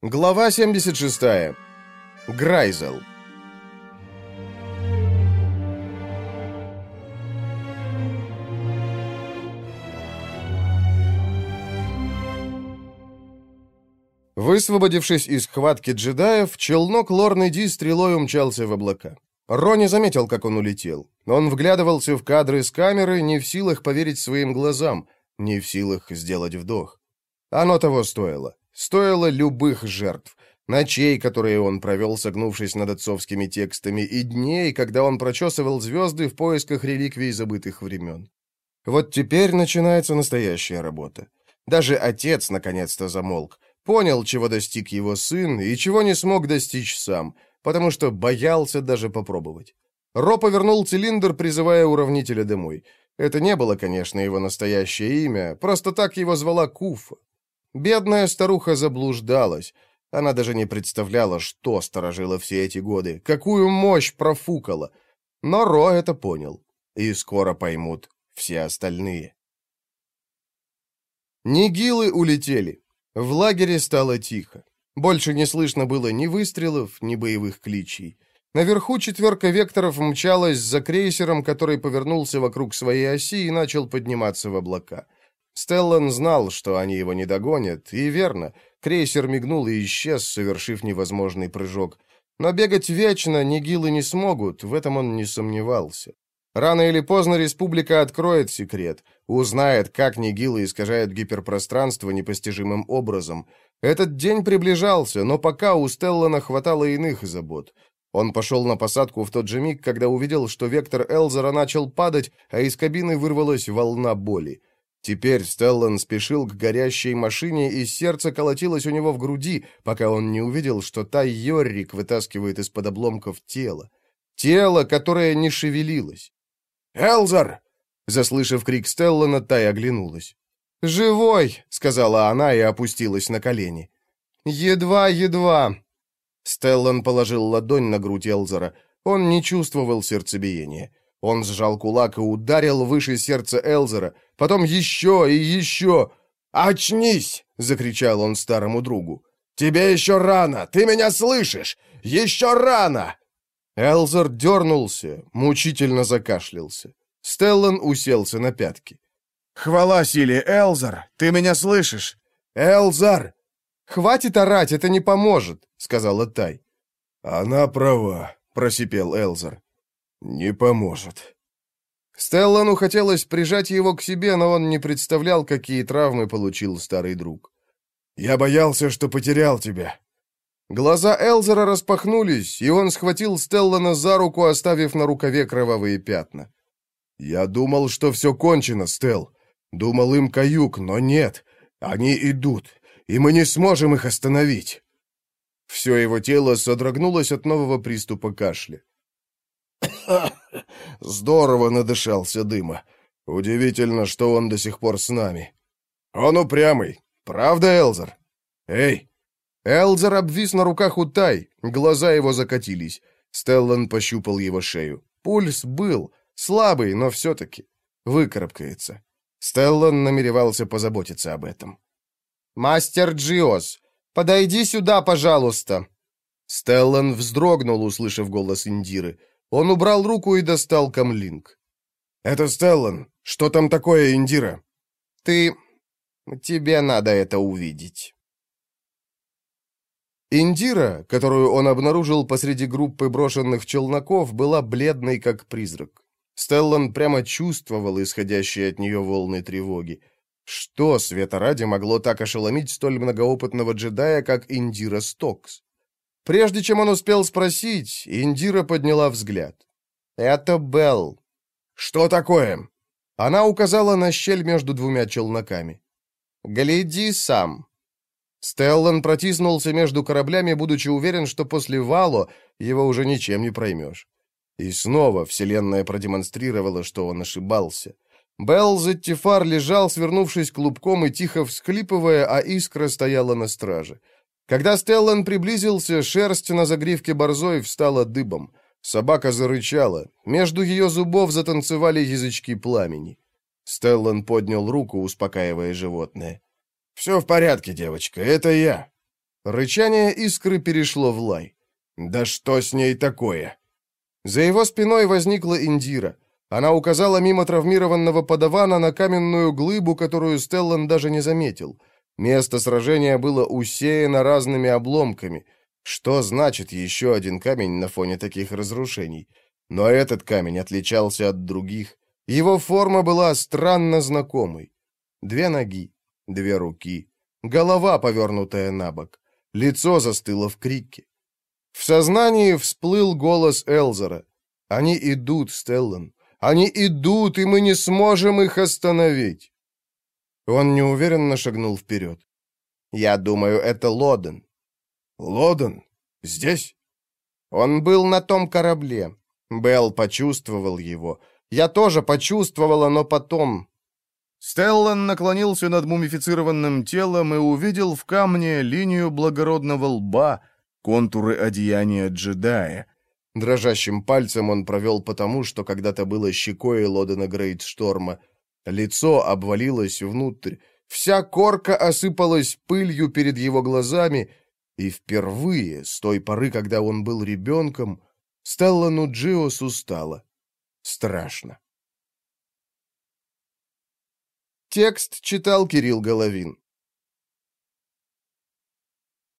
Глава 76. Грайзел. Высвободившись из схватки джедаев, челнок Лорны Ди стрелой умчался в облака. Рони заметил, как он улетел. Он вглядывался в кадры с камеры, не в силах поверить своим глазам, не в силах сделать вдох. Оно того стоило. Стоило любых жертв. Ночей, которые он провел, согнувшись над отцовскими текстами, и дней, когда он прочесывал звезды в поисках реликвий забытых времен. Вот теперь начинается настоящая работа. Даже отец наконец-то замолк. Понял, чего достиг его сын и чего не смог достичь сам, потому что боялся даже попробовать. Ро повернул цилиндр, призывая уравнителя домой. Это не было, конечно, его настоящее имя, просто так его звала Куфа. Бедная старуха заблуждалась. Она даже не представляла, что сторожила все эти годы, какую мощь профукала. Но Ро это понял. И скоро поймут все остальные. Нигилы улетели. В лагере стало тихо. Больше не слышно было ни выстрелов, ни боевых кличей. Наверху четверка векторов мчалась за крейсером, который повернулся вокруг своей оси и начал подниматься в облака. Стеллан знал, что они его не догонят, и верно, крейсер мигнул и исчез, совершив невозможный прыжок. Но бегать вечно нигилы не смогут, в этом он не сомневался. Рано или поздно республика откроет секрет, узнает, как нигилы искажают гиперпространство непостижимым образом. Этот день приближался, но пока у Стеллана хватало иных забот. Он пошел на посадку в тот же миг, когда увидел, что вектор Элзера начал падать, а из кабины вырвалась волна боли. Теперь Стеллан спешил к горящей машине, и сердце колотилось у него в груди, пока он не увидел, что та Йоррик вытаскивает из-под обломков тело. Тело, которое не шевелилось. «Элзар!» Заслышав крик Стеллана, Тай оглянулась. «Живой!» — сказала она и опустилась на колени. «Едва, едва!» Стеллан положил ладонь на грудь Элзара. Он не чувствовал сердцебиения. Он сжал кулак и ударил выше сердца Элзера, потом еще и еще. «Очнись!» — закричал он старому другу. «Тебе еще рано! Ты меня слышишь? Еще рано!» Элзер дернулся, мучительно закашлялся. Стеллан уселся на пятки. «Хвала силе, Элзар! Ты меня слышишь? Элзар!» «Хватит орать, это не поможет», — сказала Тай. «Она права», — просипел Элзар. «Не поможет». Стеллану хотелось прижать его к себе, но он не представлял, какие травмы получил старый друг. «Я боялся, что потерял тебя». Глаза Элзера распахнулись, и он схватил Стеллана за руку, оставив на рукаве кровавые пятна. «Я думал, что все кончено, Стелл. Думал им каюк, но нет. Они идут, и мы не сможем их остановить». Все его тело содрогнулось от нового приступа кашля. Здорово надышался дыма. Удивительно, что он до сих пор с нами. Он упрямый. Правда, Элзер? Эй!» Элзер обвис на руках у Тай, глаза его закатились. Стеллан пощупал его шею. Пульс был, слабый, но все-таки. Выкарабкается. Стеллан намеревался позаботиться об этом. «Мастер Джиос, подойди сюда, пожалуйста!» Стеллан вздрогнул, услышав голос Индиры. Он убрал руку и достал камлинг. «Это Стеллан. Что там такое, Индира?» «Ты... тебе надо это увидеть». Индира, которую он обнаружил посреди группы брошенных челноков, была бледной, как призрак. Стеллан прямо чувствовал исходящие от нее волны тревоги. Что, света ради, могло так ошеломить столь многоопытного джедая, как Индира Стокс? Прежде чем он успел спросить, Индира подняла взгляд. «Это Белл». «Что такое?» Она указала на щель между двумя челноками. «Гляди сам». Стеллан протиснулся между кораблями, будучи уверен, что после Вало его уже ничем не проймешь. И снова Вселенная продемонстрировала, что он ошибался. Белл Зеттифар лежал, свернувшись клубком и тихо всхлипывая, а искра стояла на страже. Когда Стеллан приблизился, шерсть на загривке борзой встала дыбом. Собака зарычала. Между ее зубов затанцевали язычки пламени. Стеллан поднял руку, успокаивая животное. «Все в порядке, девочка, это я». Рычание искры перешло в лай. «Да что с ней такое?» За его спиной возникла Индира. Она указала мимо травмированного подавана на каменную глыбу, которую Стеллан даже не заметил. Место сражения было усеяно разными обломками. Что значит еще один камень на фоне таких разрушений? Но этот камень отличался от других. Его форма была странно знакомой. Две ноги, две руки, голова, повернутая на бок, лицо застыло в крике. В сознании всплыл голос Элзера. «Они идут, Стеллан. Они идут, и мы не сможем их остановить!» Он неуверенно шагнул вперед. «Я думаю, это Лоден». «Лоден? Здесь?» Он был на том корабле. Белл почувствовал его. Я тоже почувствовала, но потом... Стеллан наклонился над мумифицированным телом и увидел в камне линию благородного лба, контуры одеяния джедая. Дрожащим пальцем он провел потому, что когда-то было щекой Лодена Грейдшторма. Лицо обвалилось внутрь, вся корка осыпалась пылью перед его глазами, и впервые, с той поры, когда он был ребенком, Стеллану Джиосу стало страшно. Текст читал Кирилл Головин.